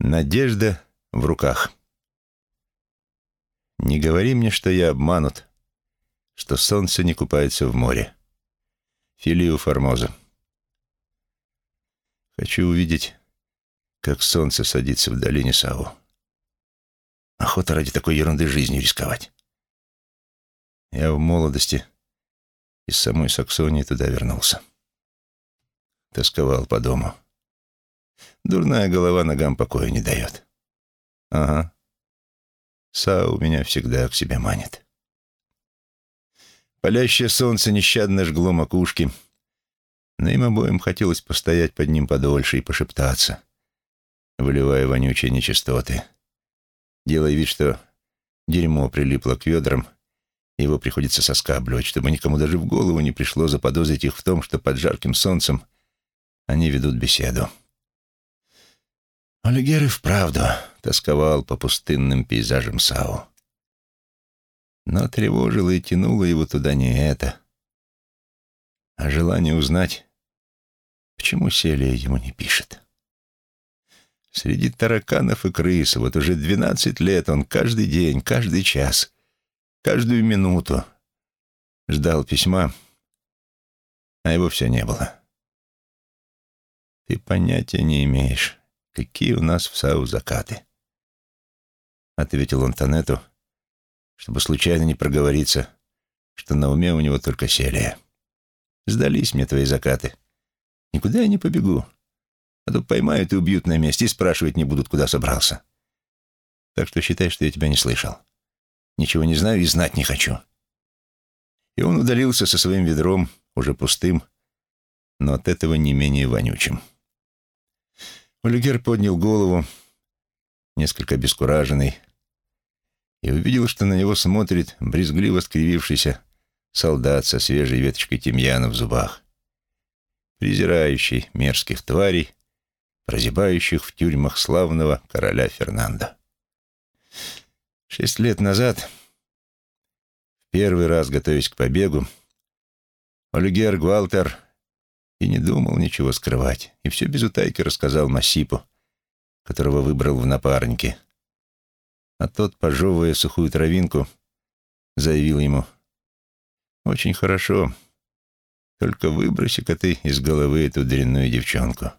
Надежда в руках. Не говори мне, что я обманут, что солнце не купается в море. Филию Формоза. Хочу увидеть, как солнце садится в долине Сау. Охота ради такой ерунды жизнью рисковать. Я в молодости из самой Саксонии туда вернулся. Тосковал по дому. Дурная голова ногам покоя не дает. Ага. Сау меня всегда к себе манит. Палящее солнце нещадно жгло макушки, но им обоим хотелось постоять под ним подольше и пошептаться, выливая вонючие нечистоты, делая вид, что дерьмо прилипло к ведрам, его приходится соскабливать, чтобы никому даже в голову не пришло заподозрить их в том, что под жарким солнцем они ведут беседу. Олигер и вправду тосковал по пустынным пейзажам Сау. Но тревожило и тянуло его туда не это, а желание узнать, почему Селия ему не пишет. Среди тараканов и крыс вот уже двенадцать лет он каждый день, каждый час, каждую минуту ждал письма, а его все не было. Ты понятия не имеешь, какие у нас в САУ закаты. Ответил он Танету, чтобы случайно не проговориться, что на уме у него только серия. Сдались мне твои закаты. Никуда я не побегу. А то поймают и убьют на месте и спрашивать не будут, куда собрался. Так что считай, что я тебя не слышал. Ничего не знаю и знать не хочу. И он удалился со своим ведром, уже пустым, но от этого не менее вонючим. Олигер поднял голову, несколько обескураженный, и увидел, что на него смотрит брезгливо скривившийся солдат со свежей веточкой тимьяна в зубах, презирающий мерзких тварей, прозябающих в тюрьмах славного короля Фернанда. Шесть лет назад, в первый раз готовясь к побегу, Олигер Гвалтер и не думал ничего скрывать, и все без утайки рассказал Масипу, которого выбрал в напарнике. А тот, пожевывая сухую травинку, заявил ему, «Очень хорошо, только выброси-ка ты из головы эту дрянную девчонку.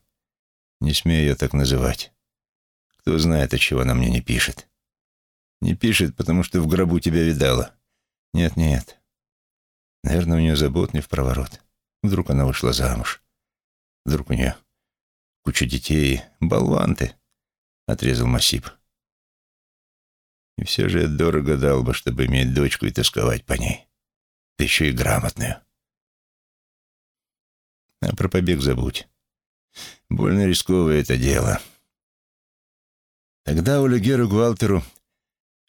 Не смей ее так называть. Кто знает, от чего она мне не пишет. Не пишет, потому что в гробу тебя видала. Нет-нет. Наверное, у нее забот не в проворот. Вдруг она вышла замуж. Вдруг у нее куча детей. Болван отрезал Масип. И все же я дорого дал бы, чтобы иметь дочку и тосковать по ней. Да еще и грамотную. А про побег забудь. Больно рисковое это дело. Тогда Олегеру Гвалтеру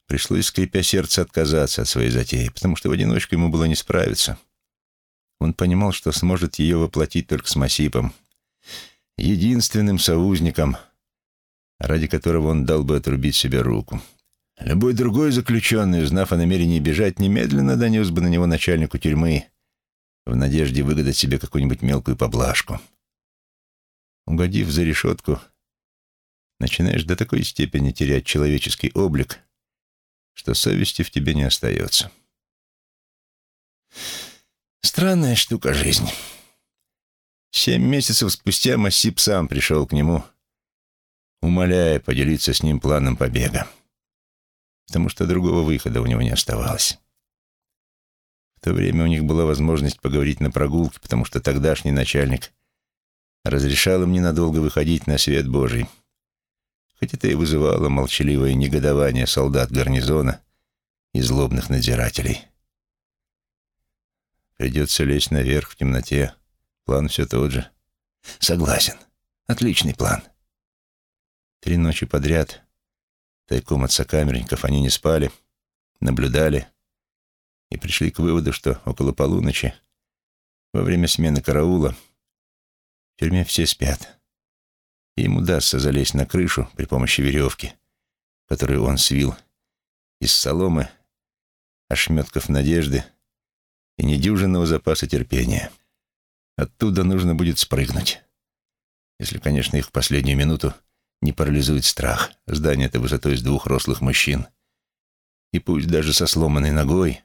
пришлось, скрипя сердце, отказаться от своей затеи, потому что в одиночку ему было не справиться. Он понимал, что сможет ее воплотить только с Масипом, единственным союзником, ради которого он дал бы отрубить себе руку. Любой другой заключенный, узнав о намерении бежать, немедленно донес бы на него начальнику тюрьмы в надежде выгадать себе какую-нибудь мелкую поблажку. Угодив за решетку, начинаешь до такой степени терять человеческий облик, что совести в тебе не остается. Странная штука жизнь. Семь месяцев спустя Массип сам пришел к нему, умоляя поделиться с ним планом побега, потому что другого выхода у него не оставалось. В то время у них была возможность поговорить на прогулке, потому что тогдашний начальник разрешал им ненадолго выходить на свет Божий, хоть это и вызывало молчаливое негодование солдат гарнизона и злобных надзирателей. Придется лезть наверх в темноте. План все тот же. Согласен. Отличный план. Три ночи подряд, тайком от сокамерников, они не спали, наблюдали и пришли к выводу, что около полуночи, во время смены караула, в тюрьме все спят. И им удастся залезть на крышу при помощи веревки, которую он свил из соломы, ошметков надежды и недюжинного запаса терпения. Оттуда нужно будет спрыгнуть. Если, конечно, их в последнюю минуту не парализует страх. Здание это высотой с двух рослых мужчин. И пусть даже со сломанной ногой,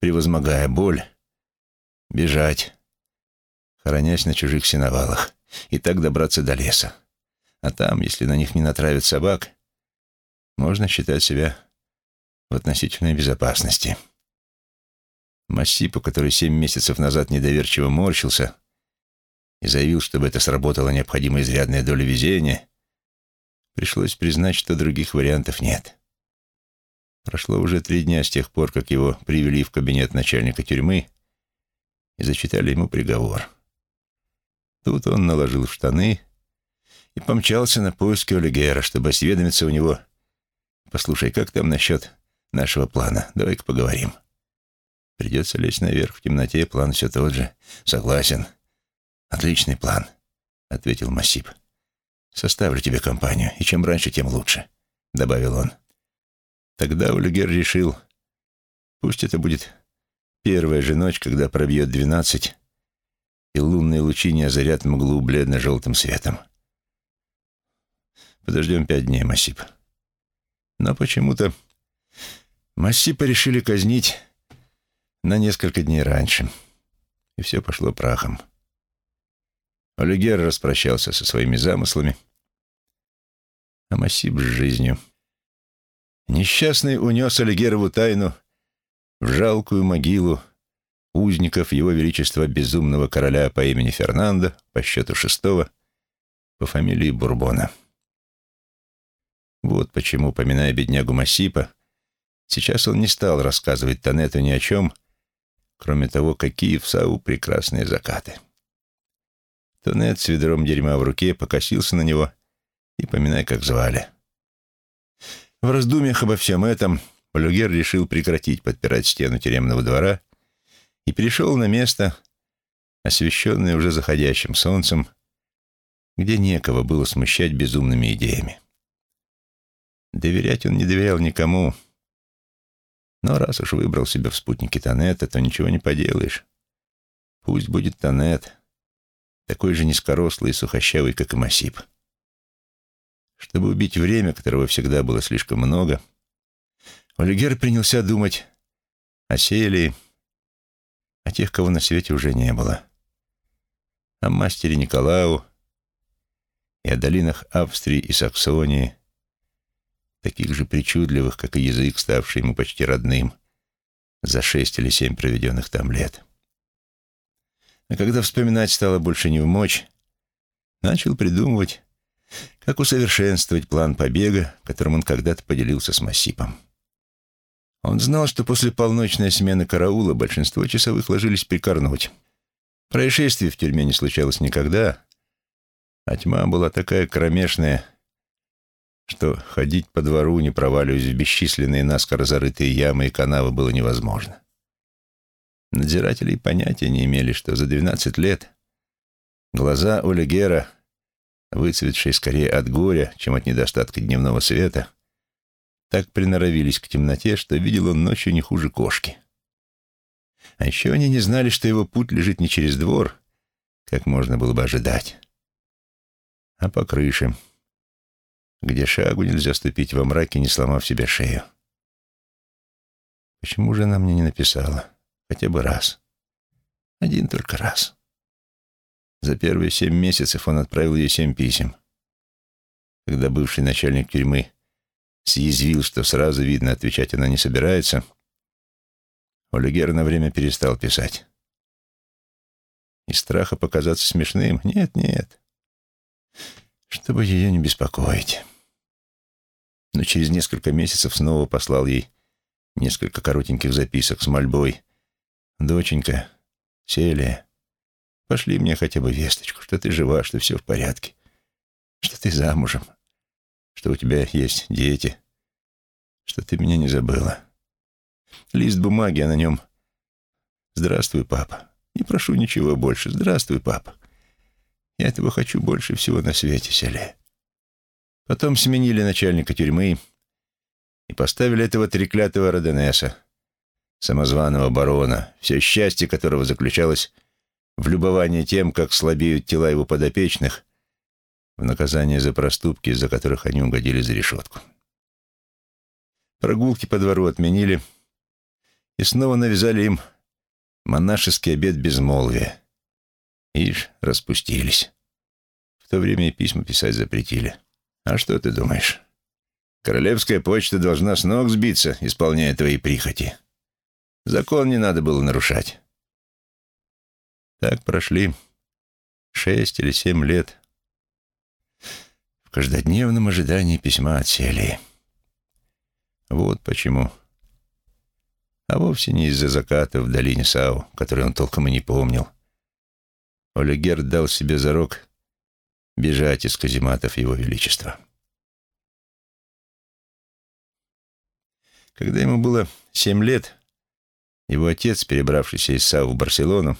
превозмогая боль, бежать, хоронясь на чужих сеновалах, и так добраться до леса. А там, если на них не натравят собак, можно считать себя в относительной безопасности. Массипу, который семь месяцев назад недоверчиво морщился и заявил, чтобы это сработало необходимая изрядная доля везения, пришлось признать, что других вариантов нет. Прошло уже три дня с тех пор, как его привели в кабинет начальника тюрьмы и зачитали ему приговор. Тут он наложил штаны и помчался на поиски Олигера, чтобы осведомиться у него. «Послушай, как там насчет нашего плана? Давай-ка поговорим». Придется лезть наверх в темноте, план все тот же. Согласен. Отличный план, — ответил Масип. Составлю тебе компанию, и чем раньше, тем лучше, — добавил он. Тогда Ульгер решил, пусть это будет первая же ночь, когда пробьет двенадцать, и лунные лучи не озарят мглу бледно-желтым светом. Подождем пять дней, Масип. Но почему-то Массипа решили казнить на несколько дней раньше, и все пошло прахом. Олигер распрощался со своими замыслами, а Массип с жизнью. Несчастный унес Олигерову тайну в жалкую могилу узников Его Величества Безумного Короля по имени Фернандо, по счету шестого, по фамилии Бурбона. Вот почему, поминая беднягу Массипа, сейчас он не стал рассказывать Танету ни о чем, кроме того, какие в Сау прекрасные закаты. Тонет с ведром дерьма в руке покосился на него и поминай, как звали. В раздумьях обо всем этом Полюгер решил прекратить подпирать стену тюремного двора и перешел на место, освещенное уже заходящим солнцем, где некого было смущать безумными идеями. Доверять он не доверял никому, но раз уж выбрал себе в спутнике Тонета, то ничего не поделаешь. Пусть будет Тонет, такой же низкорослый и сухощавый, как и Масип. Чтобы убить время, которого всегда было слишком много, Олигер принялся думать о Селии, о тех, кого на свете уже не было, о мастере Николау и о долинах Австрии и Саксонии, таких же причудливых, как и язык, ставший ему почти родным за шесть или семь проведенных там лет. А когда вспоминать стало больше не в мочь, начал придумывать, как усовершенствовать план побега, которым он когда-то поделился с Массипом. Он знал, что после полночной смены караула большинство часовых ложились прикорнуть. Происшествий в тюрьме не случалось никогда, а тьма была такая кромешная, что ходить по двору, не проваливаясь в бесчисленные наскоро зарытые ямы и канавы, было невозможно. Надзиратели понятия не имели, что за двенадцать лет глаза Олегера, выцветшие скорее от горя, чем от недостатка дневного света, так приноровились к темноте, что видел он ночью не хуже кошки. А еще они не знали, что его путь лежит не через двор, как можно было бы ожидать, а по крыше, где шагу нельзя ступить во мраке, не сломав себе шею. Почему же она мне не написала? Хотя бы раз. Один только раз. За первые семь месяцев он отправил ей семь писем. Когда бывший начальник тюрьмы съязвил, что сразу видно, отвечать она не собирается, Олигер на время перестал писать. Из страха показаться смешным? Нет, нет. Чтобы ее не беспокоить. Но через несколько месяцев снова послал ей несколько коротеньких записок с мольбой «Доченька, Селия, пошли мне хотя бы весточку, что ты жива, что все в порядке, что ты замужем, что у тебя есть дети, что ты меня не забыла. Лист бумаги, а на нем «Здравствуй, папа. Не прошу ничего больше. Здравствуй, папа. Я этого хочу больше всего на свете, Селия». Потом сменили начальника тюрьмы и поставили этого треклятого Роденеса, самозваного барона, все счастье которого заключалось в любовании тем, как слабеют тела его подопечных, в наказание за проступки, из-за которых они угодили за решетку. Прогулки по двору отменили и снова навязали им монашеский обед безмолвия. Ишь, распустились. В то время и письма писать запретили. А что ты думаешь? Королевская почта должна с ног сбиться, исполняя твои прихоти. Закон не надо было нарушать. Так прошли шесть или семь лет в каждодневном ожидании письма от Селии. Вот почему. А вовсе не из-за заката в долине Сау, который он толком и не помнил. Олегерд дал себе зарок бежать из казематов Его Величества. Когда ему было семь лет, его отец, перебравшийся из Сау в Барселону,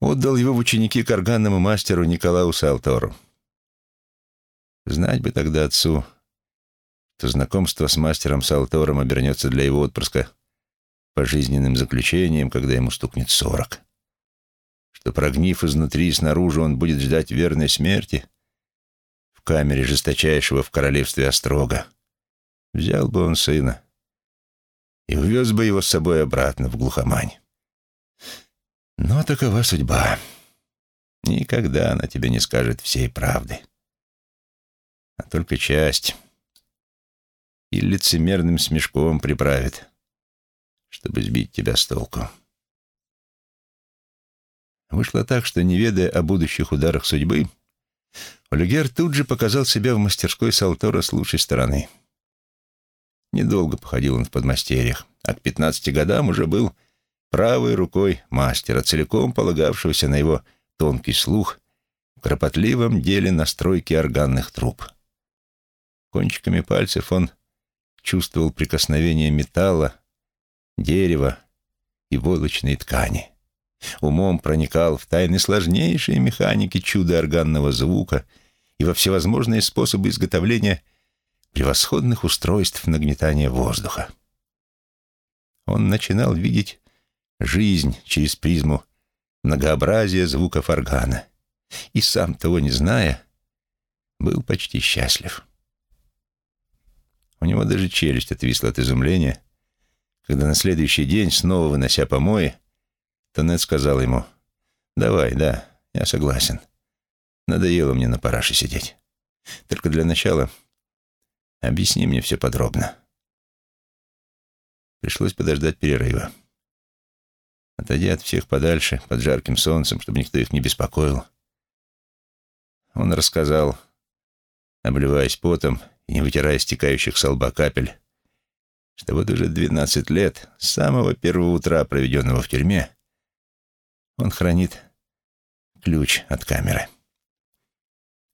отдал его в ученики к органному мастеру Николау Салтору. Знать бы тогда отцу, что знакомство с мастером Салтором обернется для его отпрыска пожизненным заключением, когда ему стукнет сорок. Что, прогнив изнутри и снаружи, он будет ждать верной смерти в камере жесточайшего в королевстве Острога. Взял бы он сына и увез бы его с собой обратно в глухомань. Но такова судьба. Никогда она тебе не скажет всей правды, а только часть. И лицемерным смешком приправит, чтобы сбить тебя с толку. Вышло так, что, не ведая о будущих ударах судьбы, Олюгер тут же показал себя в мастерской Салтора с лучшей стороны. Недолго походил он в подмастерьях, а к пятнадцати годам уже был правой рукой мастера, целиком полагавшегося на его тонкий слух в кропотливом деле настройки органных труб. Кончиками пальцев он чувствовал прикосновение металла, дерева и волочной ткани. Умом проникал в тайны сложнейшей механики чуда органного звука и во всевозможные способы изготовления превосходных устройств нагнетания воздуха. Он начинал видеть жизнь через призму многообразия звуков органа. И сам того не зная, был почти счастлив. У него даже челюсть отвисла от изумления, когда на следующий день, снова вынося помои, Тонет сказал ему, «Давай, да, я согласен. Надоело мне на параше сидеть. Только для начала объясни мне все подробно». Пришлось подождать перерыва. Отойдя от всех подальше, под жарким солнцем, чтобы никто их не беспокоил, он рассказал, обливаясь потом и не вытирая стекающих с лба капель, что вот уже двенадцать лет, с самого первого утра, проведенного в тюрьме, он хранит ключ от камеры.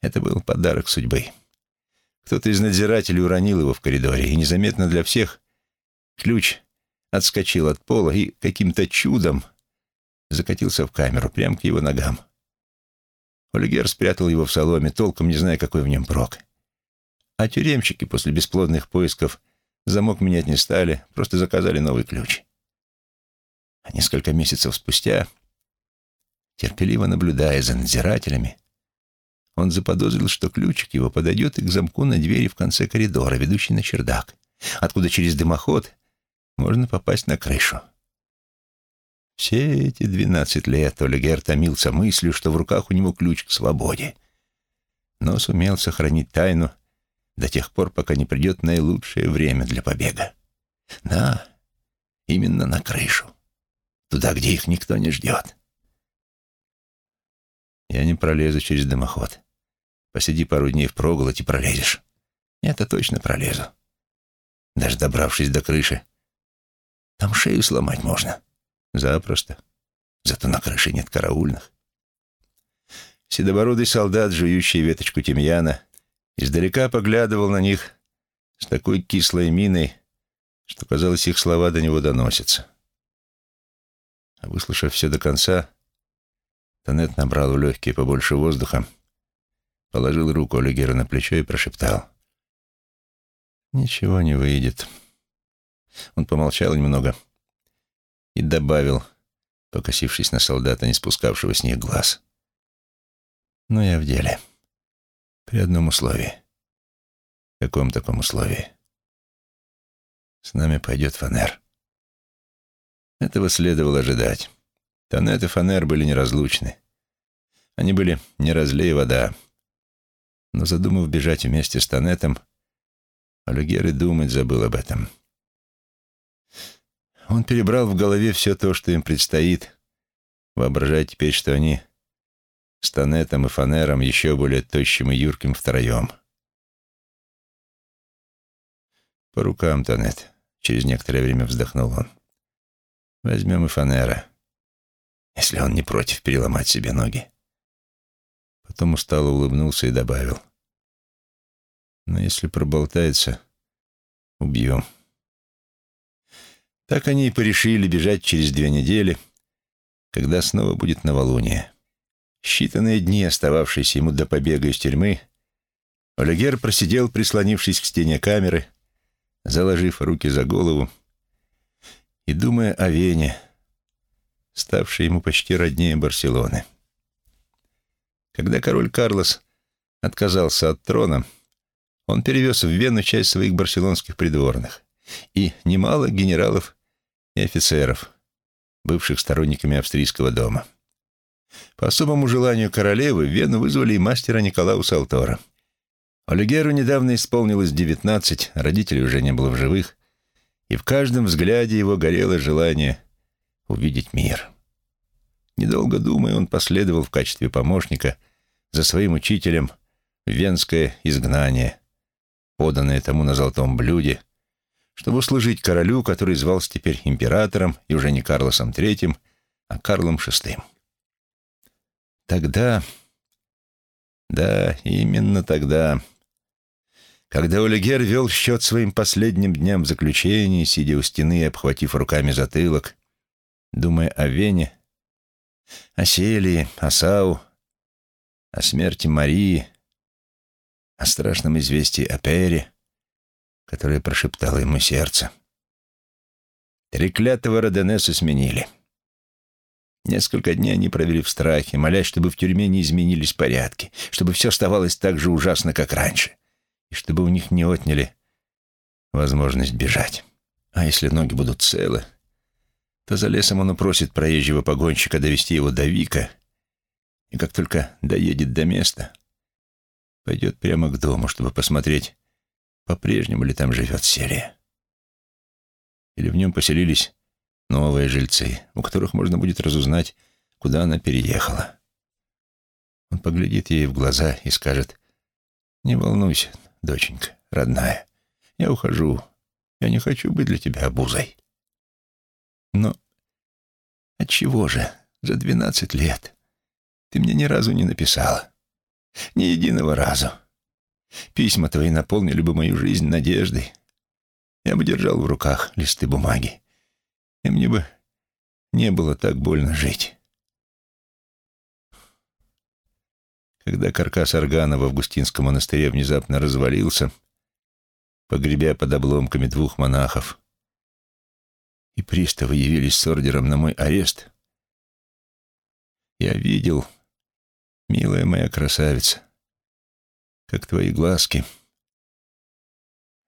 Это был подарок судьбы. Кто-то из надзирателей уронил его в коридоре, и незаметно для всех ключ отскочил от пола и каким-то чудом закатился в камеру, прямо к его ногам. Ольгер спрятал его в соломе, толком не зная, какой в нем прок. А тюремщики после бесплодных поисков замок менять не стали, просто заказали новый ключ. А несколько месяцев спустя, терпеливо наблюдая за надзирателями, он заподозрил, что ключик его подойдет и к замку на двери в конце коридора, ведущей на чердак, откуда через дымоход можно попасть на крышу. Все эти двенадцать лет Олигер томился мыслью, что в руках у него ключ к свободе, но сумел сохранить тайну до тех пор, пока не придет наилучшее время для побега. Да, именно на крышу, туда, где их никто не ждет. Я не пролезу через дымоход. Посиди пару дней в проголодь и пролезешь. Это точно пролезу. Даже добравшись до крыши, там шею сломать можно. Запросто. Зато на крыше нет караульных. Седобородый солдат, жующий веточку тимьяна, издалека поглядывал на них с такой кислой миной, что, казалось, их слова до него доносятся. А выслушав все до конца, Тонет набрал в легкие побольше воздуха, положил руку Олигера на плечо и прошептал. «Ничего не выйдет». Он помолчал немного и добавил, покосившись на солдата, не спускавшего с них глаз. «Но я в деле. При одном условии. Каком таком условии? С нами пойдет Фанер. Этого следовало ожидать. Тонет и Фанер были неразлучны. Они были не разлей вода. Но задумав бежать вместе с Тонетом, Олюгер и думать забыл об этом. Он перебрал в голове все то, что им предстоит, воображая теперь, что они с Тонетом и Фанером еще более тощим и юрким втроем. «По рукам, Тонет», — через некоторое время вздохнул он. «Возьмем и Фанера, если он не против переломать себе ноги». Потом устало улыбнулся и добавил. «Но если проболтается, убьем». Так они и порешили бежать через две недели, когда снова будет новолуние. Считанные дни, остававшиеся ему до побега из тюрьмы, Олегер просидел, прислонившись к стене камеры, заложив руки за голову и думая о Вене, ставшей ему почти роднее Барселоны. Когда король Карлос отказался от трона, он перевез в Вену часть своих барселонских придворных и немало генералов и офицеров, бывших сторонниками австрийского дома. По особому желанию королевы в Вену вызвали и мастера Николау Салтора. Олигеру недавно исполнилось девятнадцать, родителей уже не было в живых, и в каждом взгляде его горело желание увидеть мир. Недолго думая, он последовал в качестве помощника за своим учителем в венское изгнание, поданное тому на золотом блюде, чтобы услужить королю, который звался теперь императором и уже не Карлосом III, а Карлом VI. Тогда, да, именно тогда, когда Олигер вел счет своим последним дням в заключении, сидя у стены и обхватив руками затылок, думая о Вене, о Селии, о Сау, о смерти Марии, о страшном известии о Пере, которое прошептало ему сердце. Треклятого Роденеса сменили. Несколько дней они провели в страхе, молясь, чтобы в тюрьме не изменились порядки, чтобы все оставалось так же ужасно, как раньше, и чтобы у них не отняли возможность бежать. А если ноги будут целы, то за лесом он упросит проезжего погонщика довести его до Вика, и как только доедет до места, пойдет прямо к дому, чтобы посмотреть, по-прежнему ли там живет Серия. Или в нем поселились новые жильцы, у которых можно будет разузнать, куда она переехала. Он поглядит ей в глаза и скажет, «Не волнуйся, доченька, родная, я ухожу, я не хочу быть для тебя обузой». Но отчего же за двенадцать лет ты мне ни разу не написала? Ни единого разу. Письма твои наполнили бы мою жизнь надеждой. Я бы держал в руках листы бумаги и мне бы не было так больно жить. Когда каркас органа в Августинском монастыре внезапно развалился, погребя под обломками двух монахов, и приставы явились с ордером на мой арест, я видел, милая моя красавица, как твои глазки,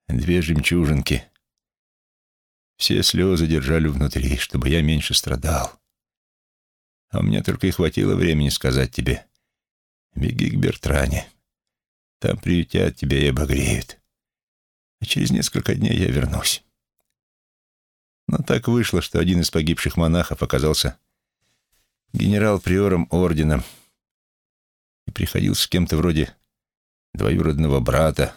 две жемчужинки — все слезы держали внутри, чтобы я меньше страдал. А мне только и хватило времени сказать тебе, беги к Бертране. Там приютят тебя и обогреют. А через несколько дней я вернусь. Но так вышло, что один из погибших монахов оказался генерал-приором ордена и приходился с кем-то вроде двоюродного брата,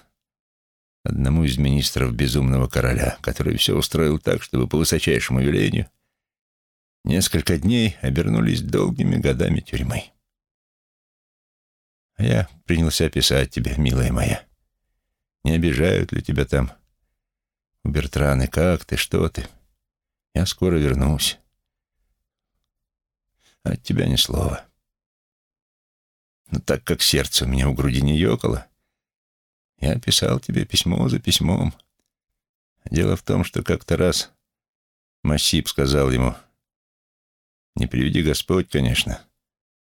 одному из министров безумного короля, который все устроил так, чтобы по высочайшему велению несколько дней обернулись долгими годами тюрьмы. А я принялся писать тебе, милая моя. Не обижают ли тебя там у Бертраны? Как ты, что ты? Я скоро вернусь. От тебя ни слова. Но так как сердце у меня у груди не ёкало, я писал тебе письмо за письмом. Дело в том, что как-то раз Масип сказал ему, «Не приведи Господь, конечно,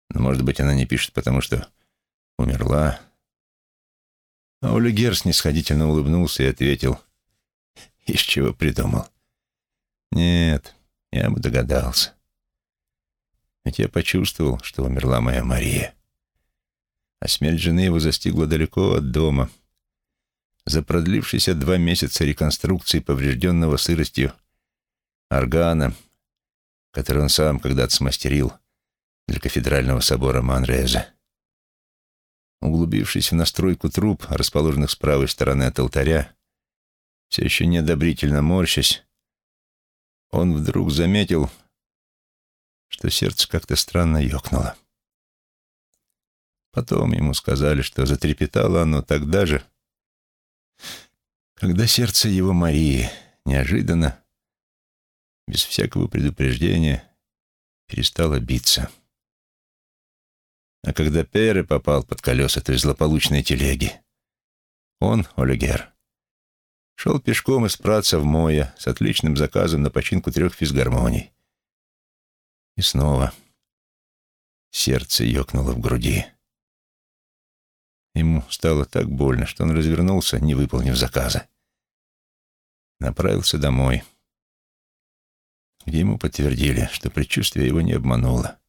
но, может быть, она не пишет, потому что умерла. А Олигер снисходительно улыбнулся и ответил, из чего придумал. Нет, я бы догадался. Ведь я почувствовал, что умерла моя Мария. А смерть жены его застигла далеко от дома. За продлившиеся два месяца реконструкции поврежденного сыростью органа, который он сам когда-то смастерил для кафедрального собора Манреза. Углубившись в настройку труб, расположенных с правой стороны от алтаря, все еще неодобрительно морщась, он вдруг заметил, что сердце как-то странно ёкнуло. Потом ему сказали, что затрепетало оно тогда же, когда сердце его Марии неожиданно, без всякого предупреждения, перестало биться. А когда Пере попал под колеса той злополучной телеги, он, Олигер, шел пешком из Праца в Моя с отличным заказом на починку трех физгармоний. И снова сердце ёкнуло в груди. Ему стало так больно, что он развернулся, не выполнив заказа. Направился домой, где ему подтвердили, что предчувствие его не обмануло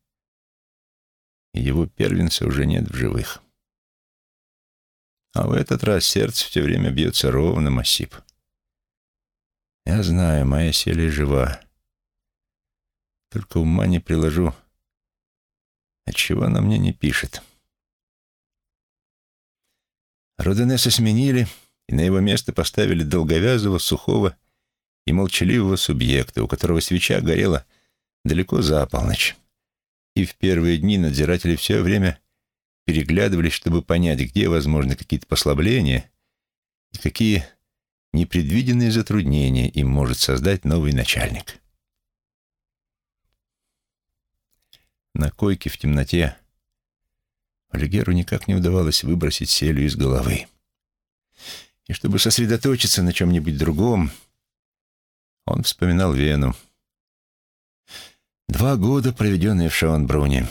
и его первенца уже нет в живых. А в этот раз сердце все время бьется ровно, Масип. Я знаю, моя Селия жива. Только ума не приложу. Отчего она мне не пишет? Роденеса сменили, и на его место поставили долговязого, сухого и молчаливого субъекта, у которого свеча горела далеко за полночь и в первые дни надзиратели все время переглядывались, чтобы понять, где возможны какие-то послабления и какие непредвиденные затруднения им может создать новый начальник. На койке в темноте Олигеру никак не удавалось выбросить селю из головы. И чтобы сосредоточиться на чем-нибудь другом, он вспоминал Вену, Два года, проведенные в Шаунбруне,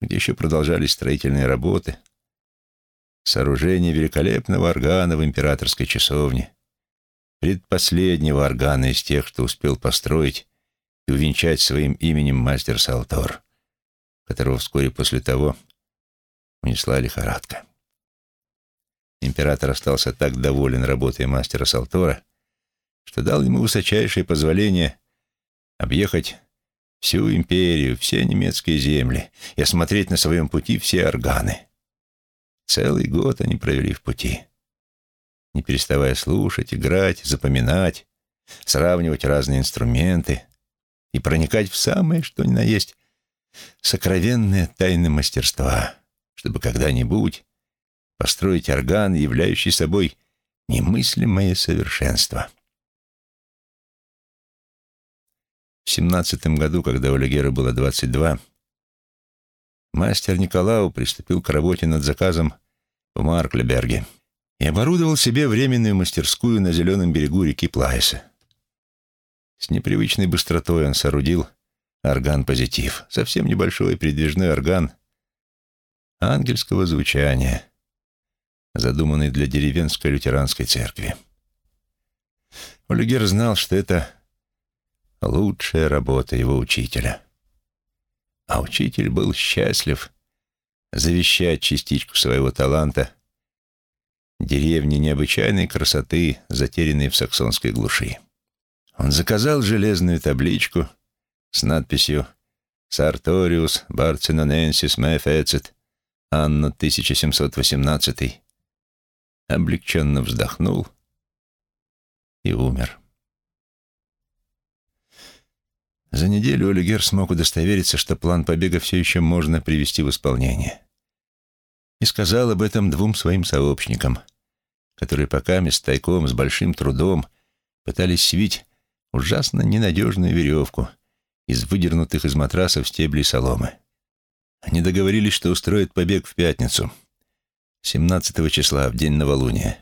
где еще продолжались строительные работы, сооружение великолепного органа в императорской часовне, предпоследнего органа из тех, что успел построить и увенчать своим именем мастер Салтор, которого вскоре после того унесла лихорадка. Император остался так доволен работой мастера Салтора, что дал ему высочайшее позволение объехать всю империю, все немецкие земли и осмотреть на своем пути все органы. Целый год они провели в пути, не переставая слушать, играть, запоминать, сравнивать разные инструменты и проникать в самое, что ни на есть, сокровенные тайны мастерства, чтобы когда-нибудь построить орган, являющий собой немыслимое совершенство. В семнадцатом году, когда у Легера было 22, мастер Николау приступил к работе над заказом в Марклеберге и оборудовал себе временную мастерскую на зеленом берегу реки Плайса. С непривычной быстротой он соорудил орган-позитив, совсем небольшой передвижной орган ангельского звучания, задуманный для деревенской лютеранской церкви. Олигер знал, что это лучшая работа его учителя. А учитель был счастлив завещать частичку своего таланта деревне необычайной красоты, затерянной в саксонской глуши. Он заказал железную табличку с надписью «Сарториус Барциноненсис Мэфэцет, Анна 1718», облегченно вздохнул и умер. За неделю Олигер смог удостовериться, что план побега все еще можно привести в исполнение. И сказал об этом двум своим сообщникам, которые пока с тайком, с большим трудом пытались свить ужасно ненадежную веревку из выдернутых из матрасов стеблей соломы. Они договорились, что устроят побег в пятницу, 17 числа, в день новолуния,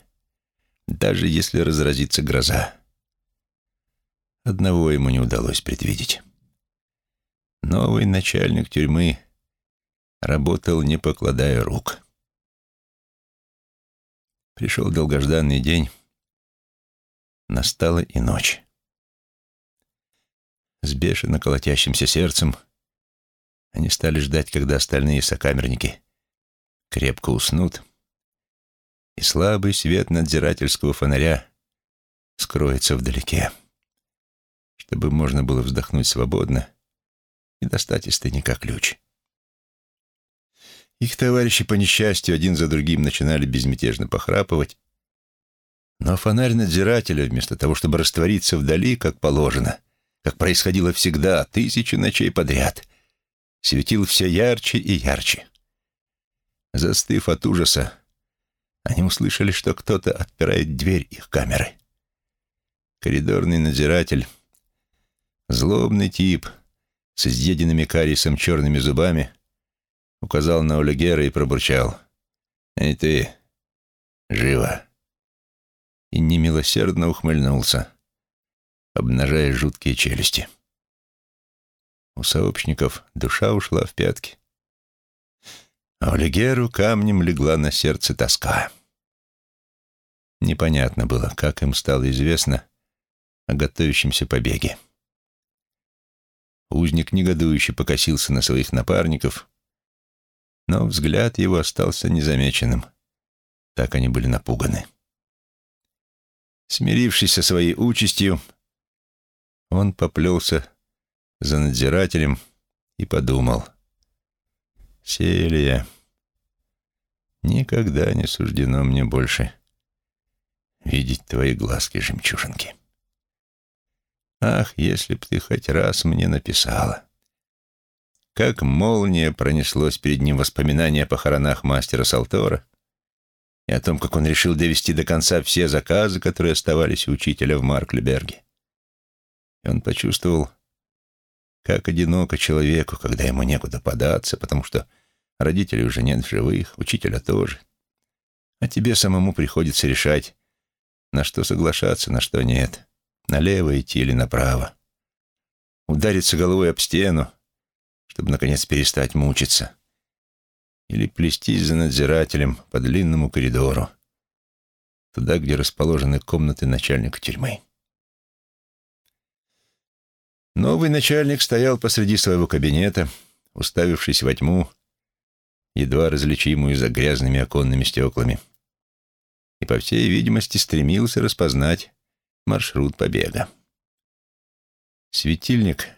даже если разразится гроза. Одного ему не удалось предвидеть. Новый начальник тюрьмы работал, не покладая рук. Пришел долгожданный день. Настала и ночь. С бешено колотящимся сердцем они стали ждать, когда остальные сокамерники крепко уснут, и слабый свет надзирательского фонаря скроется вдалеке, чтобы можно было вздохнуть свободно и достать из тайника ключ. Их товарищи, по несчастью, один за другим начинали безмятежно похрапывать, но фонарь надзирателя, вместо того, чтобы раствориться вдали, как положено, как происходило всегда, тысячи ночей подряд, светил все ярче и ярче. Застыв от ужаса, они услышали, что кто-то отпирает дверь их камеры. Коридорный надзиратель, злобный тип с изъеденными кариесом черными зубами, указал на Олегера и пробурчал. «Эй ты, живо!» И немилосердно ухмыльнулся, обнажая жуткие челюсти. У сообщников душа ушла в пятки. А Олегеру камнем легла на сердце тоска. Непонятно было, как им стало известно о готовящемся побеге. Узник негодующе покосился на своих напарников но взгляд его остался незамеченным. Так они были напуганы. Смирившись со своей участью, он поплелся за надзирателем и подумал. «Селия, никогда не суждено мне больше видеть твои глазки-жемчужинки. Ах, если б ты хоть раз мне написала!» Как молния пронеслось перед ним воспоминание о похоронах мастера Салтора и о том, как он решил довести до конца все заказы, которые оставались у учителя в Марклеберге. И он почувствовал, как одиноко человеку, когда ему некуда податься, потому что родителей уже нет в живых, учителя тоже. А тебе самому приходится решать, на что соглашаться, на что нет, налево идти или направо. Удариться головой об стену, чтобы, наконец, перестать мучиться. Или плестись за надзирателем по длинному коридору, туда, где расположены комнаты начальника тюрьмы. Новый начальник стоял посреди своего кабинета, уставившись во тьму, едва различимую за грязными оконными стеклами, и, по всей видимости, стремился распознать маршрут побега. Светильник,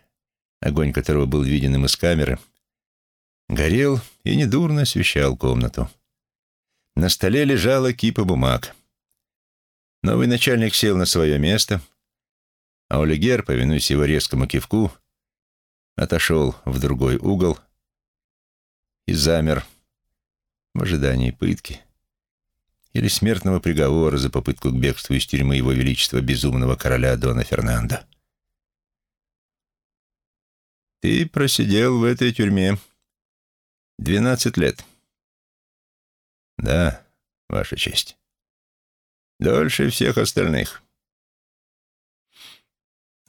огонь которого был виден им из камеры, горел и недурно освещал комнату. На столе лежала кипа бумаг. Новый начальник сел на свое место, а Олигер, повинуясь его резкому кивку, отошел в другой угол и замер в ожидании пытки или смертного приговора за попытку к бегству из тюрьмы его величества безумного короля Дона Фернандо. Ты просидел в этой тюрьме двенадцать лет. Да, Ваша честь. Дольше всех остальных.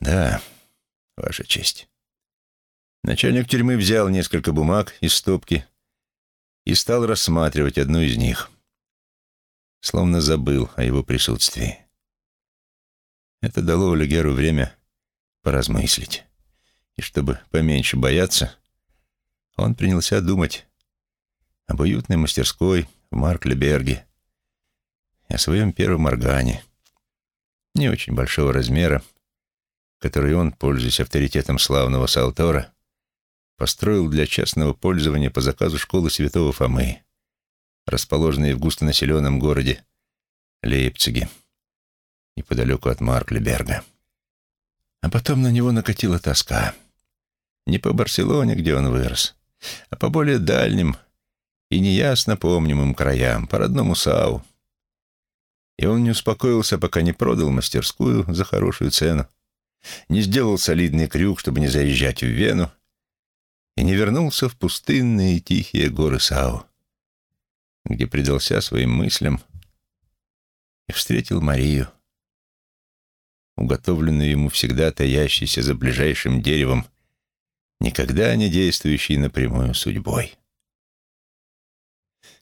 Да, Ваша честь. Начальник тюрьмы взял несколько бумаг из стопки и стал рассматривать одну из них, словно забыл о его присутствии. Это дало Олегеру время поразмыслить и чтобы поменьше бояться, он принялся думать об уютной мастерской в Марклеберге о своем первом органе, не очень большого размера, который он, пользуясь авторитетом славного Салтора, построил для частного пользования по заказу школы Святого Фомы, расположенной в густонаселенном городе Лейпциге, неподалеку от Марклеберга. А потом на него накатила тоска — не по Барселоне, где он вырос, а по более дальним и неясно помнимым краям, по родному Сау. И он не успокоился, пока не продал мастерскую за хорошую цену, не сделал солидный крюк, чтобы не заезжать в Вену, и не вернулся в пустынные тихие горы Сау, где предался своим мыслям и встретил Марию, уготовленную ему всегда таящейся за ближайшим деревом никогда не действующий напрямую судьбой.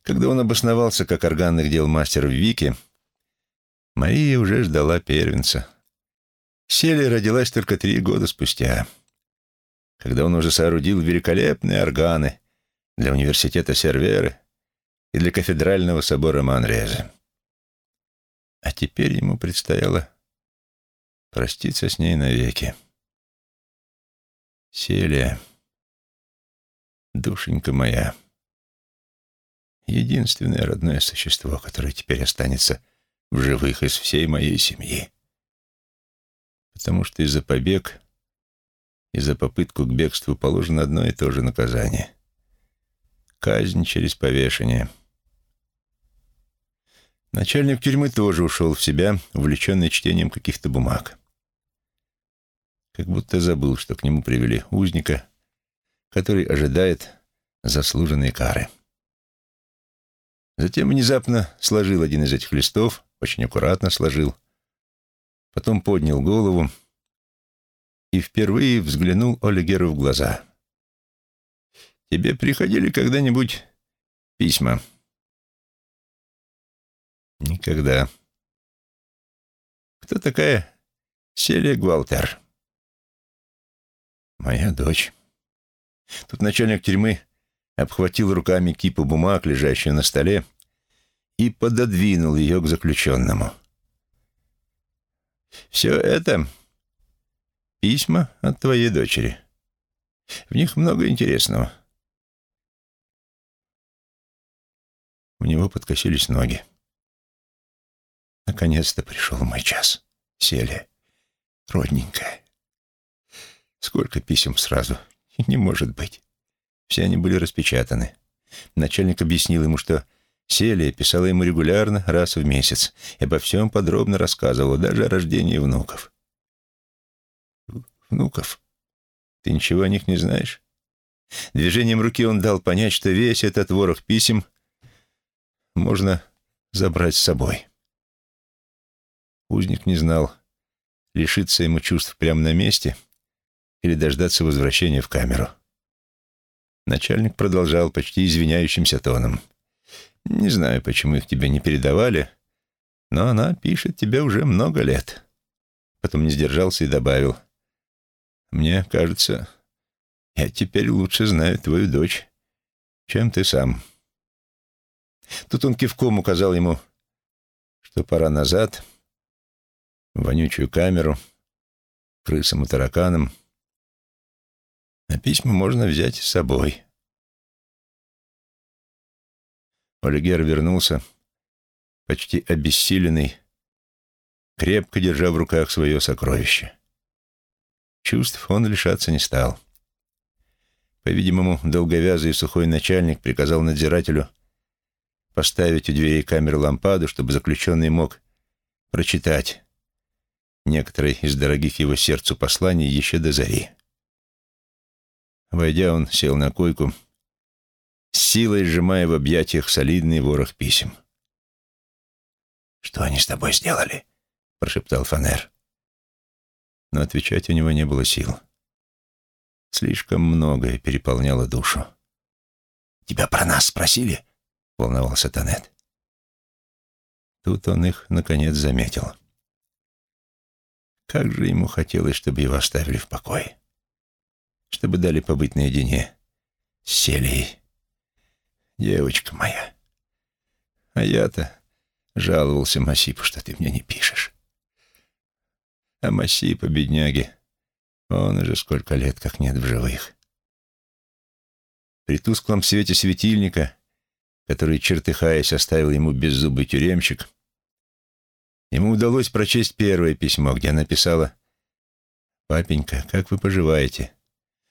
Когда он обосновался как органных дел мастер в Вике, Мария уже ждала первенца. Селия родилась только три года спустя, когда он уже соорудил великолепные органы для университета Серверы и для кафедрального собора Манреза. А теперь ему предстояло проститься с ней навеки. Селия, душенька моя, единственное родное существо, которое теперь останется в живых из всей моей семьи. Потому что из за побег, и за попытку к бегству положено одно и то же наказание. Казнь через повешение. Начальник тюрьмы тоже ушел в себя, увлеченный чтением каких-то бумаг. Как будто забыл, что к нему привели узника, который ожидает заслуженной кары. Затем внезапно сложил один из этих листов, очень аккуратно сложил, потом поднял голову и впервые взглянул Олегеру в глаза. «Тебе приходили когда-нибудь письма?» «Никогда». «Кто такая Селия Гвалтер?» «Моя дочь». Тут начальник тюрьмы обхватил руками кипу бумаг, лежащую на столе, и пододвинул ее к заключенному. «Все это письма от твоей дочери. В них много интересного». У него подкосились ноги. Наконец-то пришел мой час. Сели. Родненькая. Сколько писем сразу? Не может быть. Все они были распечатаны. Начальник объяснил ему, что Селия писала ему регулярно, раз в месяц, и обо всем подробно рассказывала, даже о рождении внуков. «Внуков? Ты ничего о них не знаешь?» Движением руки он дал понять, что весь этот ворох писем можно забрать с собой. Узник не знал, лишиться ему чувств прямо на месте или дождаться возвращения в камеру. Начальник продолжал почти извиняющимся тоном. «Не знаю, почему их тебе не передавали, но она пишет тебе уже много лет». Потом не сдержался и добавил. «Мне кажется, я теперь лучше знаю твою дочь, чем ты сам». Тут он кивком указал ему, что пора назад, вонючую камеру, крысам и тараканам, а письма можно взять с собой. Олигер вернулся, почти обессиленный, крепко держа в руках свое сокровище. Чувств он лишаться не стал. По-видимому, долговязый и сухой начальник приказал надзирателю поставить у дверей камеры лампаду, чтобы заключенный мог прочитать некоторые из дорогих его сердцу посланий еще до зари. Войдя, он сел на койку, с силой сжимая в объятиях солидный ворох писем. «Что они с тобой сделали?» — прошептал Фанер. Но отвечать у него не было сил. Слишком многое переполняло душу. «Тебя про нас спросили?» — волновался Танет. Тут он их, наконец, заметил. Как же ему хотелось, чтобы его оставили в покое чтобы дали побыть наедине с Селией. Девочка моя. А я-то жаловался Масипу, что ты мне не пишешь. А Масипа, бедняги, он уже сколько лет как нет в живых. При тусклом свете светильника, который, чертыхаясь, оставил ему беззубый тюремщик, ему удалось прочесть первое письмо, где она писала «Папенька, как вы поживаете?»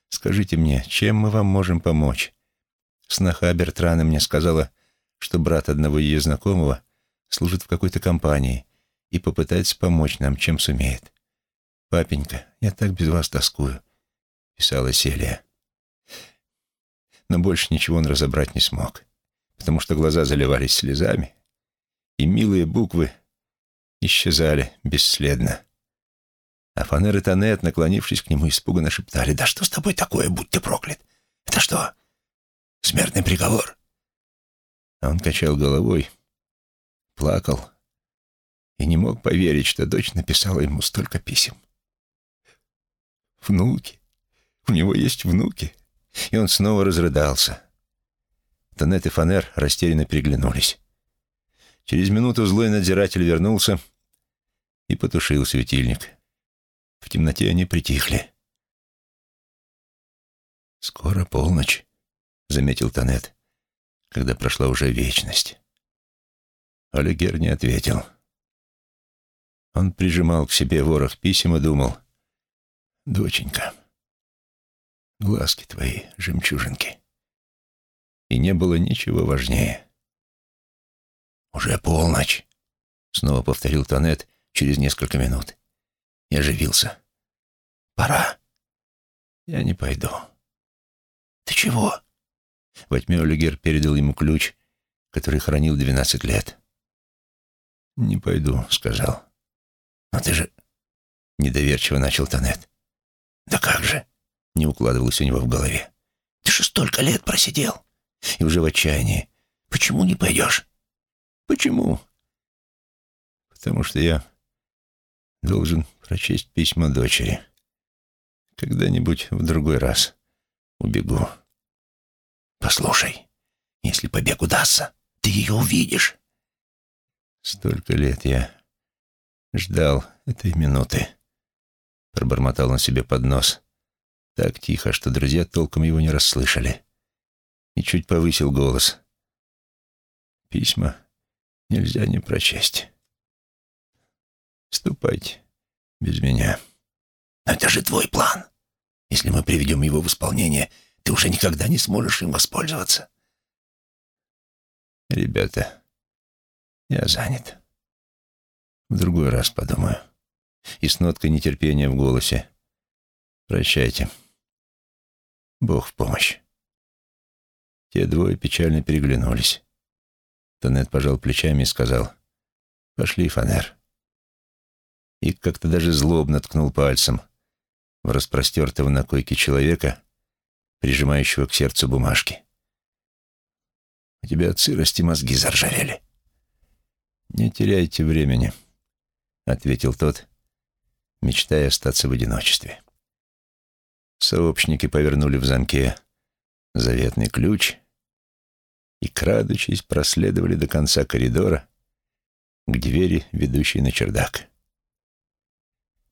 Скажите мне, чем мы вам можем помочь?» Сноха Бертрана мне сказала, что брат одного ее знакомого служит в какой-то компании и попытается помочь нам, чем сумеет. «Папенька, я так без вас тоскую», — писала Селия. Но больше ничего он разобрать не смог, потому что глаза заливались слезами, и милые буквы исчезали бесследно. А Фанер и Танет, наклонившись к нему, испуганно шептали. «Да что с тобой такое, будь ты проклят? Это что, смертный приговор?» А он качал головой, плакал и не мог поверить, что дочь написала ему столько писем. Внуки. У него есть внуки. И он снова разрыдался. Тонет и Фанер растерянно переглянулись. Через минуту злой надзиратель вернулся и потушил светильник. В темноте они притихли. «Скоро полночь», — заметил Тонет, когда прошла уже вечность. Олигер не ответил. Он прижимал к себе ворох писем и думал, «Доченька, глазки твои, жемчужинки». И не было ничего важнее. «Уже полночь», — снова повторил Тонет через несколько минут. Я оживился. «Пора. Я не пойду». «Ты чего?» Во тьме Олигер передал ему ключ, который хранил двенадцать лет. «Не пойду», — сказал. «Но ты же...» — недоверчиво начал Тонет. «Да как же?» — не укладывалось у него в голове. «Ты же столько лет просидел!» И уже в отчаянии. «Почему не пойдешь?» «Почему?» «Потому что я должен прочесть письма дочери. Когда-нибудь в другой раз убегу». «Послушай, если побег удастся, ты ее увидишь». Столько лет я ждал этой минуты. Пробормотал он себе под нос. Так тихо, что друзья толком его не расслышали. И чуть повысил голос. Письма нельзя не прочесть. Ступайте без меня. Это же твой план. Если мы приведем его в исполнение, ты уже никогда не сможешь им воспользоваться. Ребята, я занят. В другой раз подумаю. И с ноткой нетерпения в голосе. Прощайте. Бог в помощь. Те двое печально переглянулись. Тонет пожал плечами и сказал, «Пошли, Фанер». И как-то даже злобно ткнул пальцем в распростертого на койке человека, прижимающего к сердцу бумажки. «У тебя от сырости мозги заржавели». «Не теряйте времени», — ответил тот, мечтая остаться в одиночестве. Сообщники повернули в замке заветный ключ и, крадучись, проследовали до конца коридора к двери, ведущей на чердак.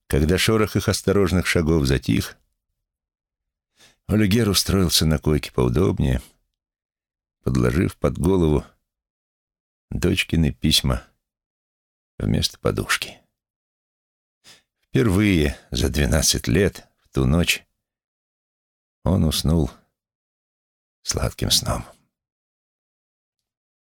Когда шорох их осторожных шагов затих, Олигер устроился на койке поудобнее, подложив под голову дочкины письма вместо подушки. Впервые за двенадцать лет в ту ночь он уснул сладким сном.